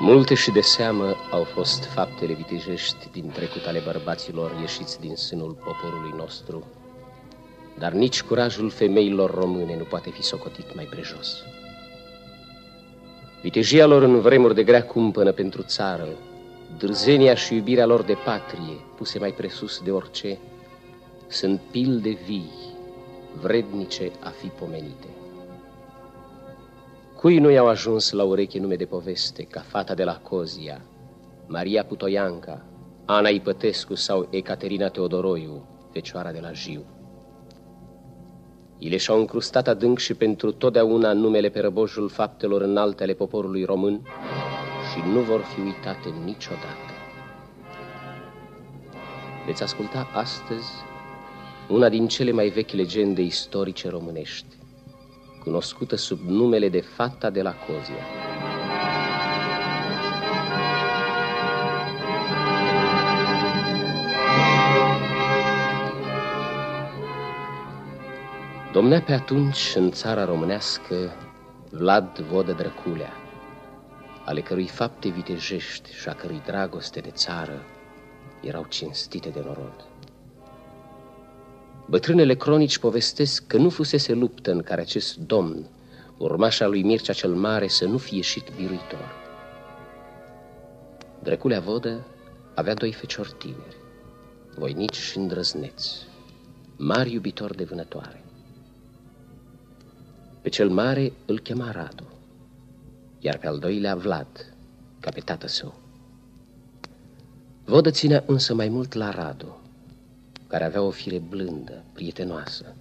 Multe și de seamă au fost faptele vitejești din trecut ale bărbaților ieșiți din sânul poporului nostru, dar nici curajul femeilor române nu poate fi socotit mai prejos. Vitejia lor în vremuri de grea cumpănă pentru țară, dârzenia și iubirea lor de patrie, puse mai presus de orice, sunt pilde vii, vrednice a fi pomenite. Cui nu i-au ajuns la ureche nume de poveste, ca fata de la Cozia, Maria Putoianca, Ana Ipătescu sau Ecaterina Teodoroiu, fecioara de la Jiu? Ele și-au încrustat adânc și pentru totdeauna numele pe răbojul faptelor înalte ale poporului român și nu vor fi uitate niciodată. Veți asculta astăzi una din cele mai vechi legende istorice românești, cunoscută sub numele de Fata de la Cozia. Domnea pe atunci în țara românească Vlad Vodă Drăculea, ale cărui fapte vitejești și a cărui dragoste de țară erau cinstite de norod. Bătrânele cronici povestesc că nu fusese luptă în care acest domn, urmașa lui Mircea cel Mare, să nu fie ieșit biruitor. Drăculea Vodă avea doi feciori tineri, voinici și îndrăzneți, mari iubitori de vânătoare. Pe cel mare îl chema Radu, iar pe al doilea Vlad, ca pe tată său. Vodă ținea însă mai mult la Radu, care avea o fire blândă, prietenoasă,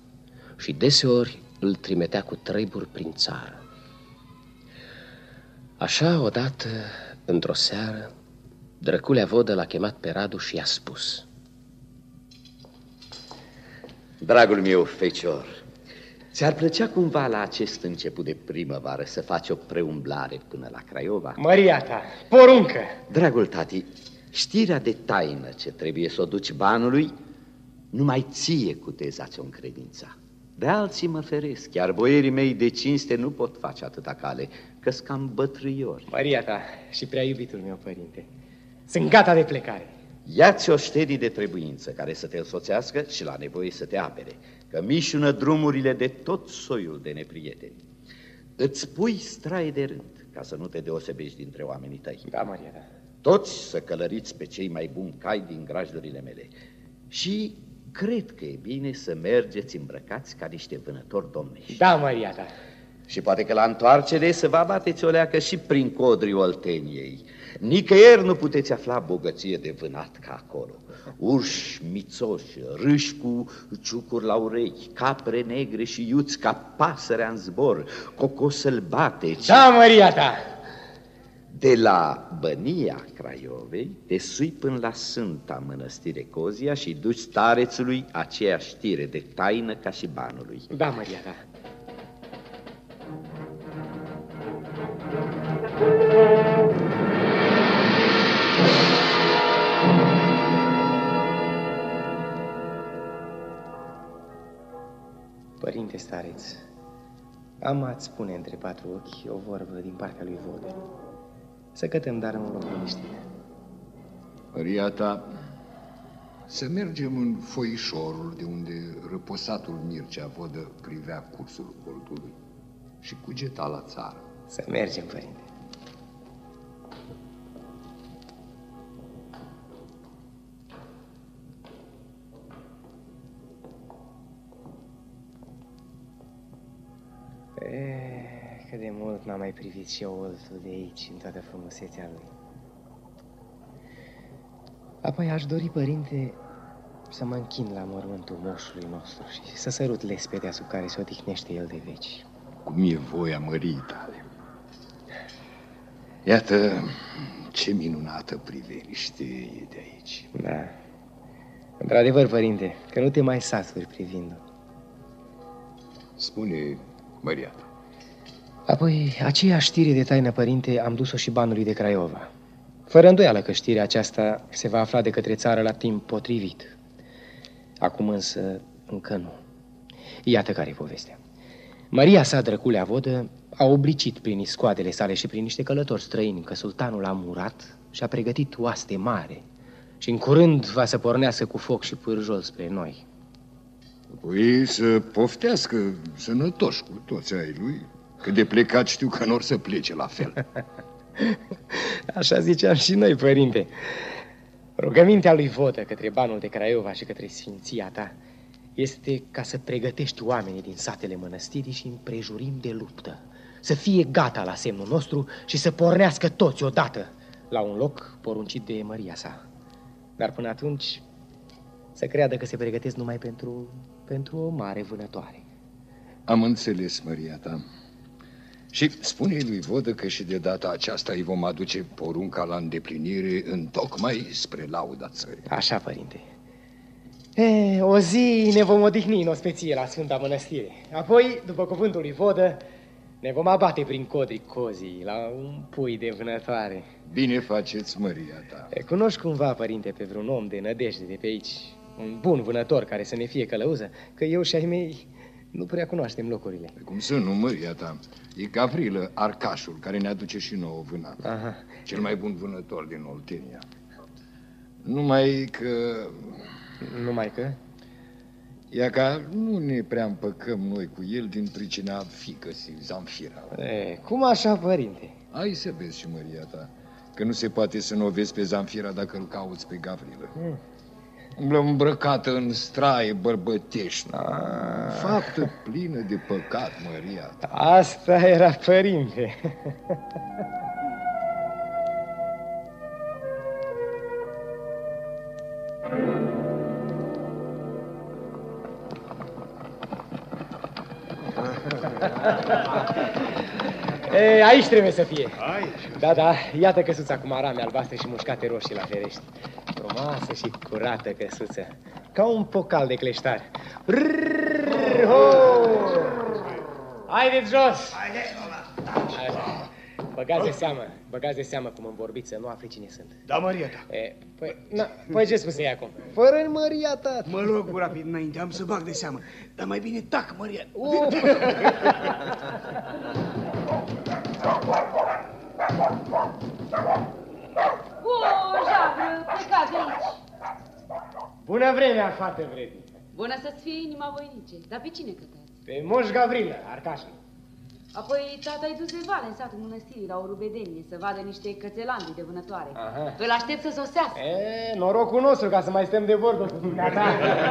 și deseori îl trimitea cu treburi prin țară. Așa, odată, într-o seară, Drăculea Vodă l-a chemat pe Radu și i-a spus. Dragul meu fecior, ți-ar plăcea cumva la acest început de primăvară să faci o preumblare până la Craiova? Maria ta, poruncă! Dragul tati, știrea de taină ce trebuie să o duci banului numai ție cu ți-o încredința. De alții mă feresc, chiar boierii mei de cinste nu pot face atâta cale, că cam bătrâiori. Maria ta și prea iubitul meu, părinte, sunt gata de plecare. Ia-ți o ștedii de trebuință care să te însoțească și la nevoie să te apere, că mișună drumurile de tot soiul de neprieteni. Îți pui straie de rând, ca să nu te deosebești dintre oamenii tăi. Da, Maria, da. Toți să călăriți pe cei mai buni cai din grajdurile mele. Și cred că e bine să mergeți îmbrăcați ca niște vânători domnești. Da, Maria, da. Și poate că la întoarcere să vă abateți o leacă și prin codrii Olteniei. Nicăieri nu puteți afla bogăție de vânat ca acolo. Urși mițoși, râși cu ciucuri la urechi, capre negre și iuți ca pasărea în zbor, cocosălbateci. Da, Maria ta! De la Bănia Craiovei te sui până la Sfânta Mănăstire Cozia și duci starețului aceeași știre de taină ca și banului. Da, Maria, da. Părinte stareț, am ați spune între patru ochi o vorbă din partea lui Vode. Să cătăm dar în loc liniștit. Maria ta, să mergem în foișorul de unde răposatul Mircea Vodă privea cursul coltului și cugeta la țară. Să mergem, părinte. Cât de mult n-am mai privit și eu oltul de aici, în toată frumusețea lui. Apoi aș dori, părinte, să mă închin la mormântul moșului nostru și să sărut lespedea sub care se odihnește el de veci. Cum e voia mării tale. Iată ce minunată priveliște e de aici. Da. Într-adevăr, părinte, că nu te mai saturi privind-o. Spune, Maria ta. Apoi, aceea știre de taină, părinte, am dus-o și banului de Craiova. Fără îndoială că știrea aceasta se va afla de către țară la timp potrivit. Acum însă încă nu. Iată care e povestea. Maria sa, drăculea vodă, a oblicit prin iscoadele sale și prin niște călători străini că sultanul a murat și a pregătit oaste mare și în curând va să pornească cu foc și pârjol spre noi. Păi să poftească sănătoși cu toți ai lui, că de plecat știu că nu să plece la fel. Așa ziceam și noi, părinte. Rugămintea lui Vodă către banul de Craiova și către sfinția ta este ca să pregătești oamenii din satele mănăstirii și împrejurim de luptă. Să fie gata la semnul nostru și să pornească toți odată la un loc poruncit de Maria sa. Dar până atunci să creadă că se pregătesc numai pentru, pentru o mare vânătoare. Am înțeles, Maria ta. Și spune lui Vodă că și de data aceasta îi vom aduce porunca la îndeplinire în tocmai spre lauda țării. Așa, părinte. E, o zi ne vom odihni în ospeție la Sfânta Mănăstire. Apoi, după cuvântul lui Vodă, ne vom abate prin codri cozii la un pui de vânătoare. Bine faceți, Maria ta. E, cunoști cumva, părinte, pe vreun om de nădejde de pe aici, un bun vânător care să ne fie călăuză, că eu și ai mei nu prea cunoaștem locurile. Cum să nu, Maria ta? E Gavrilă, arcașul, care ne aduce și nouă vânat. Aha. Cel mai bun vânător din Oltenia. Numai că... Numai că... Ia ca nu ne prea împăcăm noi cu el din pricina fică Zamfira. E, cum așa, părinte? Ai să vezi și Maria ta, că nu se poate să nu o vezi pe Zamfira dacă îl cauți pe Gavrilă. Mm. Umblă îmbrăcată în straie bărbătești. Ah. Faptă plină de păcat, Maria ta. Asta era părinte. E, aici trebuie să fie. Aici. Da, da, iată căsuța cu marame albastre și mușcate roșii la ferești. Frumoasă și curată căsuță, ca un pocal de cleștar. Rrrr, ho! Haideți jos! Așa. Băgați de seamă, băgați de seamă cum îmi vorbiți, să nu afli cine sunt. Da, Maria ta. E, păi, na, păi ce spuse acum? Fără Maria ta. Mă rog cu rapid înainte, am să bag de seamă. Dar mai bine tac, Maria. Uh. Bună vremea, fată vrednică. Bună să-ți fie inima voinice. Dar pe cine cătați? Pe Moș Gavrilă, Arcașul. Apoi tata-i dus de vale în satul mănăstirii la o rubedenie să vadă niște cățelandi de vânătoare. Aha. Îl aștept să sosească. E, norocul nostru ca să mai stăm de vorbă cu dumneata.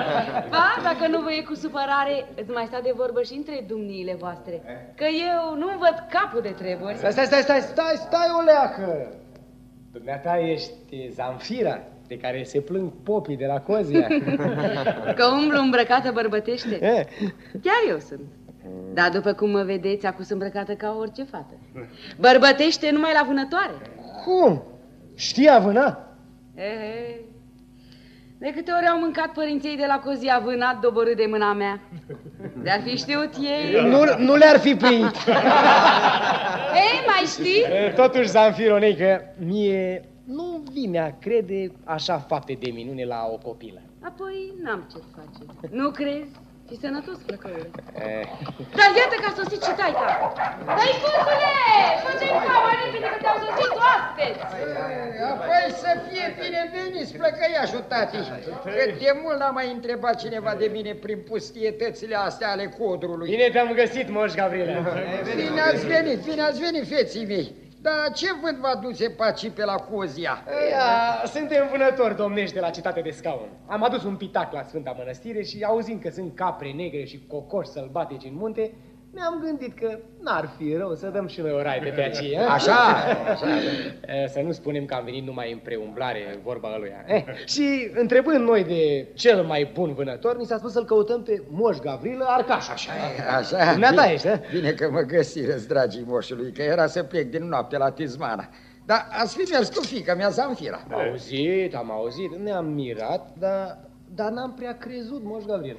Ba, dacă nu vă e cu supărare, îți mai sta de vorbă și între dumniile voastre. Că eu nu văd capul de treburi. Stai, stai, stai, stai, stai, stai, o leacă. Dumneata ești Zamfira, de care se plâng popii de la Cozia. Că umblu îmbrăcată bărbătește. E, Chiar eu sunt. Dar după cum mă vedeți, acum sunt îmbrăcată ca orice fată. Bărbătește numai la vânătoare. cum? Știi a vâna? Ehe. De câte ori au mâncat părinții de la Cozia vânat doborât de mâna mea? De-ar fi știut ei. Nu, nu le-ar fi primit. Ei, mai știi? E, Totuși, Zamfironei, că mie nu vine a crede așa fapte de minune la o copilă. Apoi n-am ce face. Nu crezi? Și sănătos, flăcăule. E, Dar iată că a sosit și taica. Tăicusule! Fă-te cama repede că te-au sosit oaspeți! Apoi să fie bineveniți, plăcăiașul tati. Cât de mult n-a mai întrebat cineva de mine prin pustietățile astea ale codrului. Bine te-am găsit, Moș Gavrilă. Bine ați venit, bine ați venit, feții mei. Dar ce vânt vă aduce paci pe la Cozia? Ia, suntem vânători domnești de la cetate de scaun. Am adus un pitac la Sfânta Mănăstire și auzind că sunt capre negre și cocoși sălbatici în munte, ne-am gândit că n-ar fi rău să dăm și noi o raită pe aceea. Așa, E, Să nu spunem că am venit numai în preumblare, vorba lui. Eh, și întrebând noi de cel mai bun vânător, ni s-a spus să-l căutăm pe Moș Gavrilă Arcaș. Așa. așa. Dumneata bine- ești, eh? Bine că mă găsireți, dragii moșului, că era să plec din noapte la Tizmana. Dar ați fi mers cu fica mea, Zamfira. Am auzit, am auzit, ne-am mirat, dar, dar n-am prea crezut, Moș Gavrilă.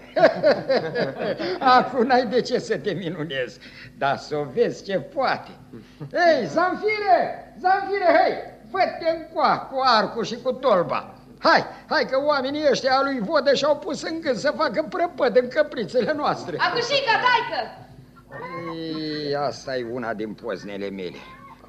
Acum n-ai de ce să te minunezi, dar să o vezi ce poate. Ei, Zamfire, Zamfire, hei, fă-te încoa cu arcul și cu tolba. Hai, hai că oamenii ăștia a lui Vodă și-au pus în gând să facă prăpăd în căprițele noastre. Acușica, taică! Ei, asta e una din poznele mele.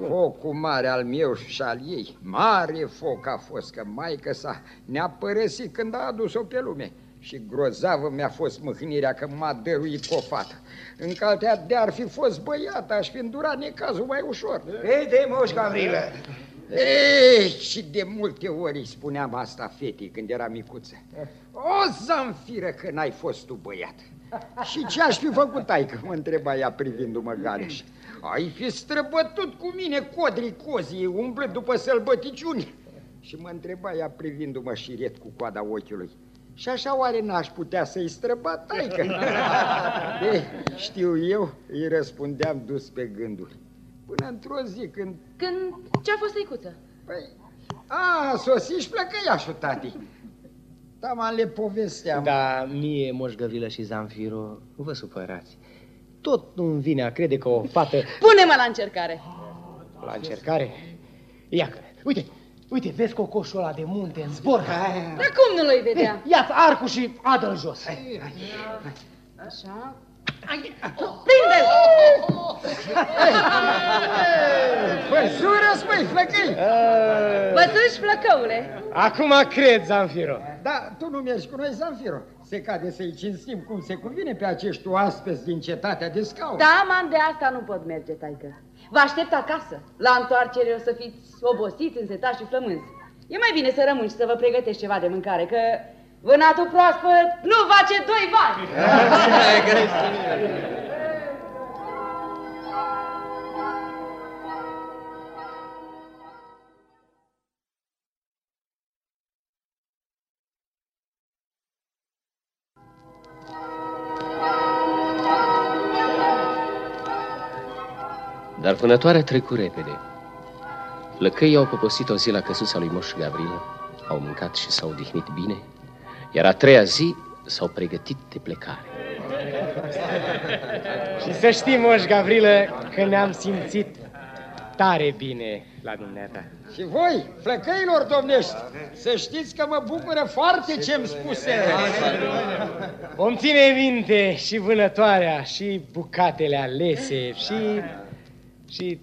Focul mare al meu și al ei. Mare foc a fost, că maică sa ne-a părăsit când a adus-o pe lume. Și grozavă mi-a fost mâhnirea că m-a dăruit cu o fată. În caltea de-ar fi fost băiată, aș fi îndurat necazul mai ușor. Vede, moș Gavrilă, Ei, și de multe ori îi spuneam asta fetei când era micuță. O zamfiră că n-ai fost tu băiat. Și ce aș fi făcut, taică? Mă întreba ea privindu-mă gareș. Ai fi străbătut cu mine codrii cozii, umblând după sălbăticiuni. Și mă întreba ea privindu-mă șiret cu coada ochiului. Și așa oare n-aș putea să-i străbat, taică? De, știu eu, îi răspundeam dus pe gânduri. Până într-o zi când Când ce-a fost tăicuță? Păi, a, sosi și plăcăiașul, tati. Tama le povesteam. Da, mie, Moș Găvilă și Zanfiro, nu vă supărați. Tot nu-mi vine a crede că o fată Pune-mă la încercare. la încercare... Iacă, uite, uite, vezi cocoșul ăla de munte în zbor? Dar cum nu l-ai vedea? Ia-ți arcul și adă-l jos. Așa. Prinde-l! Păsură, spăi, flăcăi! Bătuși, flăcăule. Acum cred, Zanfiro. Da, tu nu mergi cu noi, Zanfiro. Se cade să-i cinstim cum se cuvine pe acești oaspeți din cetatea de scaun. Da, man, de asta nu pot merge, taică. Vă aștept acasă. La întoarcere o să fiți obosiți, însetați și flămânzi. E mai bine să rămâni și să vă pregătești ceva de mâncare, că vânatul proaspăt nu face doi bani. vânătoarea trecu repede. Lăcăii au poposit o zi la căsuța lui Moș Gavrilă, au mâncat și s-au odihnit bine, iar a treia zi s-au pregătit de plecare. Și să știi, Moș Gavrilă, că ne-am simțit tare bine la dumneata. Și voi, flăcăilor domnești, să știți că mă bucură foarte ce-mi spuse. Vom ține minte și vânătoarea, și bucatele alese, și... și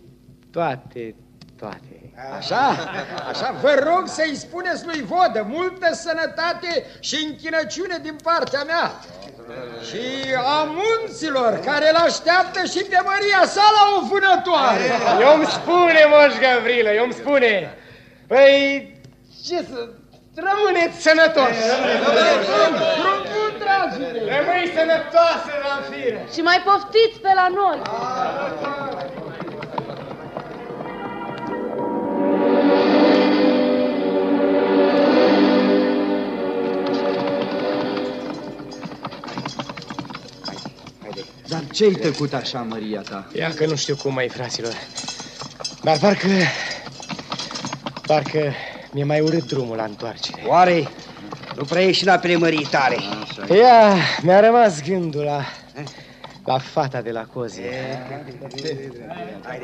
toate, toate. Așa, așa, vă rog să-i spuneți lui Vodă multă sănătate și închinăciune din partea mea. Și a munților care îl așteaptă și pe Maria sa la o vânătoare. Eu îmi spune, Moș Gavrilă, eu îmi spune. Păi, ce să... Rămâneți sănătoși! Drum bun, dragii mei! Rămâi sănătoasă, Zanfiră! Și mai poftiți pe la noi. Ce-ai tăcut așa, Maria ta? Ia că nu știu cum mai, fraților. Dar parcă... Parcă mi-e mai urât drumul la întoarcere. Oare nu prea ești la primării tale? Ia, mi-a rămas gândul la... La fata de la cozie. Dar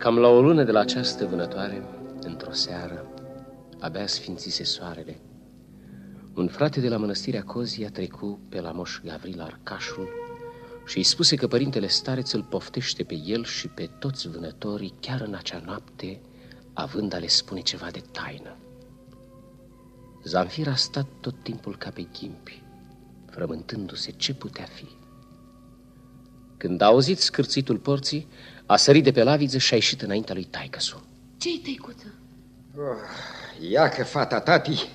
cam la o lună de la această vânătoare, într-o seară, abia sfințise soarele, un frate de la mănăstirea Cozii a trecut pe la moș Gavril Arcașul și îi spuse că părintele stareț îl poftește pe el și pe toți vânătorii chiar în acea noapte, având a le spune ceva de taină. Zanfir a stat tot timpul ca pe ghimpi, frământându-se ce putea fi. Când a auzit scârțitul porții, a sărit de pe laviță și a ieșit înaintea lui taicăsu. Ce-i tăicuță? Ia că fata tati,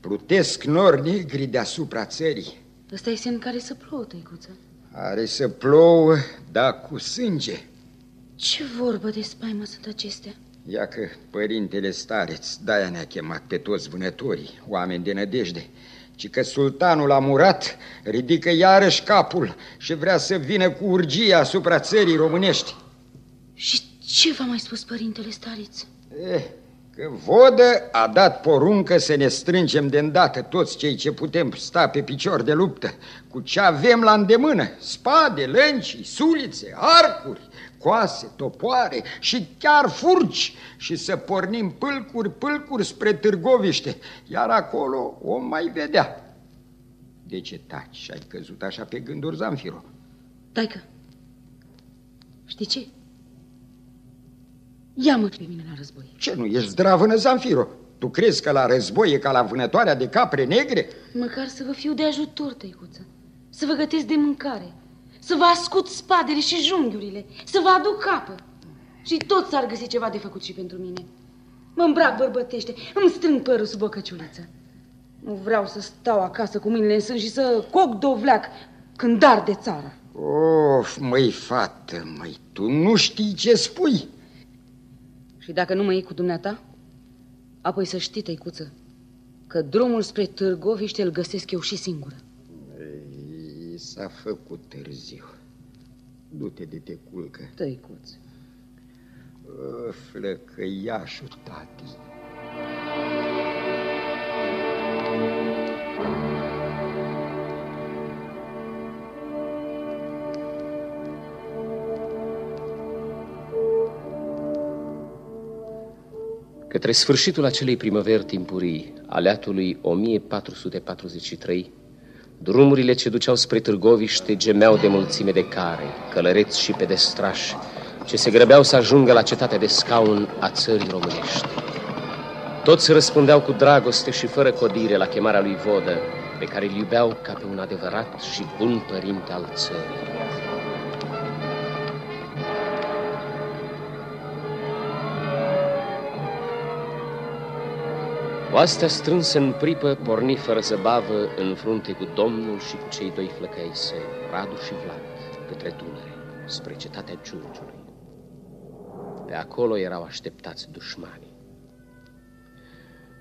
plutesc nori negri deasupra țării. Ăsta e semn care să plouă, tăicuță. Are să plouă, da cu sânge. Ce vorbă de spaimă sunt acestea? Ia că părintele stareț, de-aia ne-a chemat pe toți vânătorii, oameni de nădejde, ci că sultanul a murat, ridică iarăși capul și vrea să vină cu urgie asupra țării românești. Și ce v-a mai spus părintele stareț? Eh, că Vodă a dat poruncă să ne strângem de îndată toți cei ce putem sta pe picior de luptă, cu ce avem la îndemână, spade, lănci, sulițe, arcuri, coase, topoare și chiar furci și să pornim pâlcuri, pâlcuri spre Târgoviște, iar acolo o mai vedea. De ce taci și ai căzut așa pe gânduri, Zanfiro? Taică, știi ce? Ia-mă pe mine la război. Ce, nu ești zdravână, Zanfiro? Tu crezi că la război e ca la vânătoarea de capre negre? Măcar să vă fiu de ajutor, tăicuță. Să vă gătesc de mâncare. Să vă ascut spadele și junghiurile. Să vă aduc capă. Și tot s-ar găsi ceva de făcut și pentru mine. Mă îmbrac bărbătește, îmi strâng părul sub o căciuliță. Nu vreau să stau acasă cu mâinile în sân și să coc dovleac când dar de țară. Of, măi, fată, măi, tu nu știi ce spui. Și dacă nu mă iei cu dumneata, apoi să știi, tăicuță, că drumul spre Târgoviște îl găsesc eu și singură. Ei, S-a făcut târziu. Du-te de te culcă. Tăicuță. Flăcăiașul tati. Către sfârșitul acelei primăveri timpurii, aleatului 1443, drumurile ce duceau spre Târgoviște gemeau de mulțime de care, călăreți și pedestrași, ce se grăbeau să ajungă la cetatea de scaun a țării românești. Toți răspundeau cu dragoste și fără codire la chemarea lui Vodă, pe care îl iubeau ca pe un adevărat și bun părinte al țării. Oastea strânsă în pripă porni fără zăbavă în frunte cu Domnul și cu cei doi flăcăi săi, Radu și Vlad, către Dunăre, spre cetatea Giurgiului. Pe acolo erau așteptați dușmanii.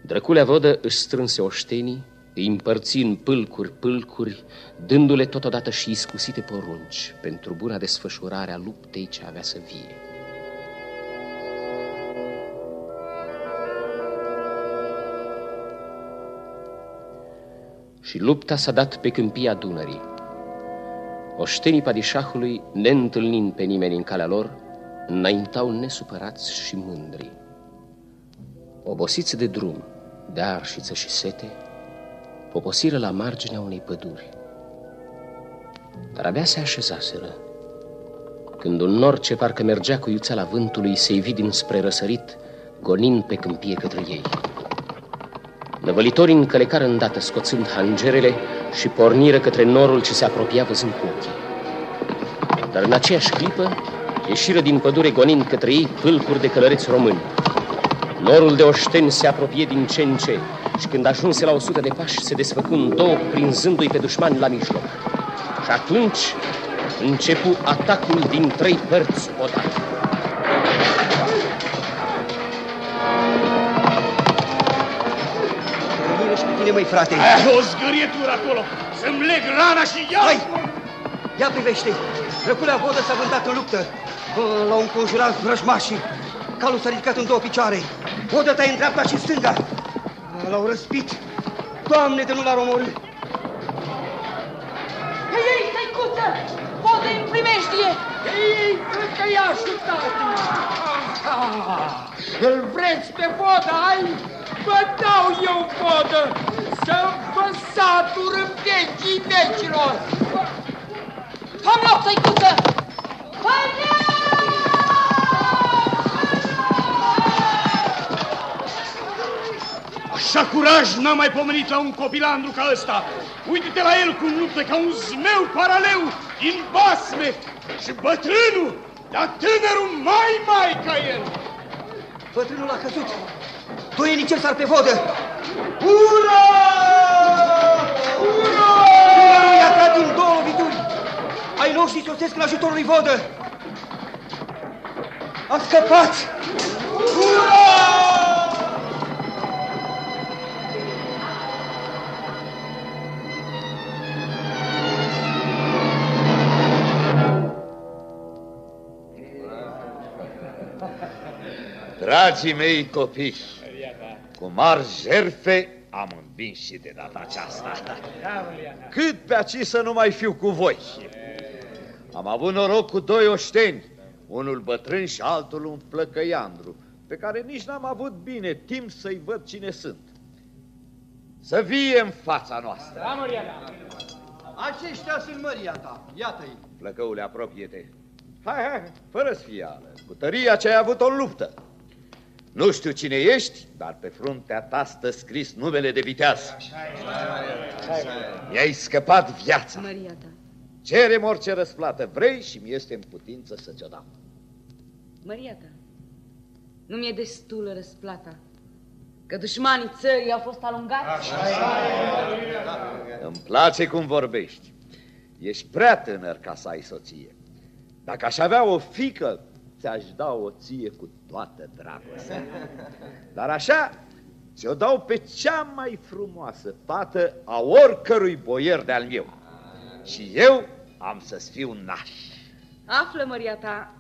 Drăculea Vodă își strânse oștenii, îi împărți în pâlcuri, pâlcuri, dându-le totodată și iscusite porunci pentru buna desfășurare a luptei ce avea să vie. Și lupta s-a dat pe câmpia Dunării. Oștenii padișahului, neîntâlnind pe nimeni în calea lor, înaintau nesupărați și mândri. Obosiți de drum, de arșiță și sete, poposiră la marginea unei păduri. Dar abia se așezaseră, când un nor ce parcă mergea cu iuțeala vântului se ivi dinspre răsărit, gonind pe câmpie către ei. Năvălitorii încălecară îndată, scoțând hangerele și porniră către norul ce se apropia văzând cu ochii. Dar în aceeași clipă ieșiră din pădure gonind către ei pâlcuri de călăreți români. Norul de oșteni se apropie din ce în ce și când ajunse la o sută de pași se desfăcu în două, prinzându-i pe dușmani la mijloc. Și atunci începu atacul din trei părți odată. Bine, măi, frate. Ai o zgârietură acolo. Să-mi leg rana și ia Hai! Ia privește! Răculea vodă s-a vântat în luptă. L-au înconjurat vrăjmașii. Calul s-a ridicat în două picioare. Vodă ta în dreapta și stânga. L-au răspit. Doamne, de nu l-ar omorâ. Hei, ei, tăicuță! Vodă în primejdie! Ei, flăcăiașul tati! Îl vreți pe vodă, ai? Vă dau eu vodă să vă satur în vechii vecilor! Am loc, tăicuță! Hai, Așa curaj n-am mai pomenit la un copilandru ca ăsta. Uite-te la el cum luptă ca un zmeu paraleu din basme și bătrânul, dar tânărul mai mai ca el. Bătrânul a căzut. Doi ce sar pe vodă. Ura! Ura! Ai noștri sosesc în ajutorul lui vodă. A scăpat! Ura! Dragii mei copii, Cu mari jerfe am învins și de data aceasta. Cât pe aici să nu mai fiu cu voi. Am avut noroc cu doi oșteni, unul bătrân și altul un plăcăiandru, pe care nici n-am avut bine timp să-i văd cine sunt. Să vie în fața noastră. Da, Maria, Aceștia sunt măria ta, iată-i. Plăcăule, apropie-te. Hai, hai, fără sfială, cu tăria ce ai avut-o în luptă. Nu știu cine ești, dar pe fruntea ta stă scris numele de viteaz. Mi-ai scăpat viața. Maria ta. Cerem orice răsplată vrei și mi este în putință să ți-o dau. Maria ta. Nu mi-e destulă răsplata. Că dușmanii țării au fost alungați? Îmi place cum vorbești. Ești prea tânăr ca să ai soție. Dacă aș avea o fică, ți-aș da o ție cu toată dragostea. Dar așa, ți-o dau pe cea mai frumoasă fată a oricărui boier de-al meu. Și eu am să-ți fiu naș. Află, Maria ta,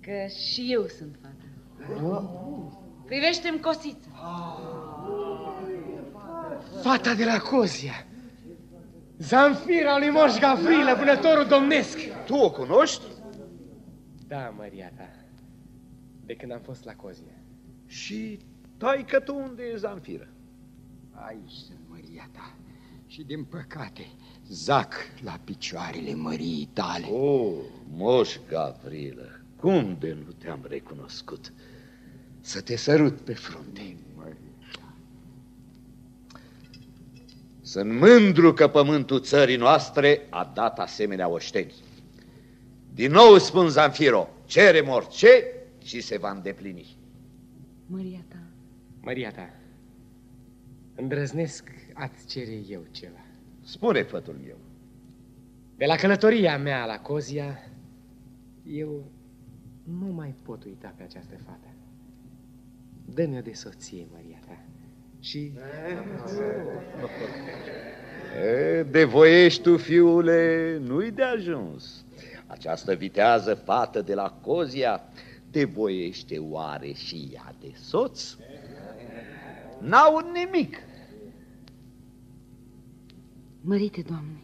că și eu sunt fată. Privește-mi cosița. Fata de la Cozia. Zanfira lui Moș Gavrilă, vânătorul domnesc. Tu o cunoști? Da, Maria ta. De când am fost la Cozia. Și taică tu unde e Zanfiră? Aici sunt măria ta. Și din păcate, zac la picioarele măriei tale. Oh, moș Gavrilă, cum de nu te-am recunoscut? Să te sărut pe frunte. Sunt mândru că pământul țării noastre a dat asemenea oșteni. Din nou spun Zanfiro, cerem orice și se va îndeplini. Maria ta. Maria ta, îndrăznesc a-ți cere eu ceva. Spune, fătul meu. De la călătoria mea la Cozia, eu nu mai pot uita pe această fată. Dă-mi-o de soție, Maria ta. Și... E, de voiești tu, fiule, nu-i de ajuns. Această vitează fată de la Cozia te voiește oare și ea de soț? N-au nimic. Mărite, Doamne,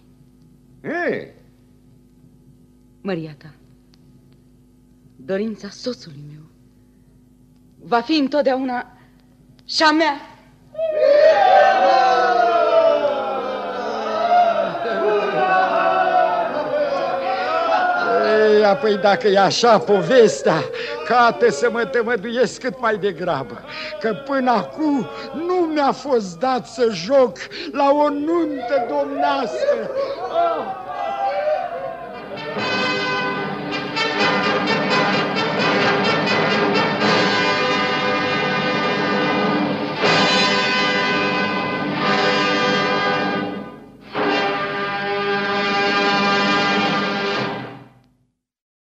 E, Maria ta, dorința soțului meu va fi întotdeauna și a mea. Ei, apoi dacă e așa povestea, cate să mă tămăduiesc cât mai degrabă, că până acum nu mi-a fost dat să joc la o nuntă domnească. Oh!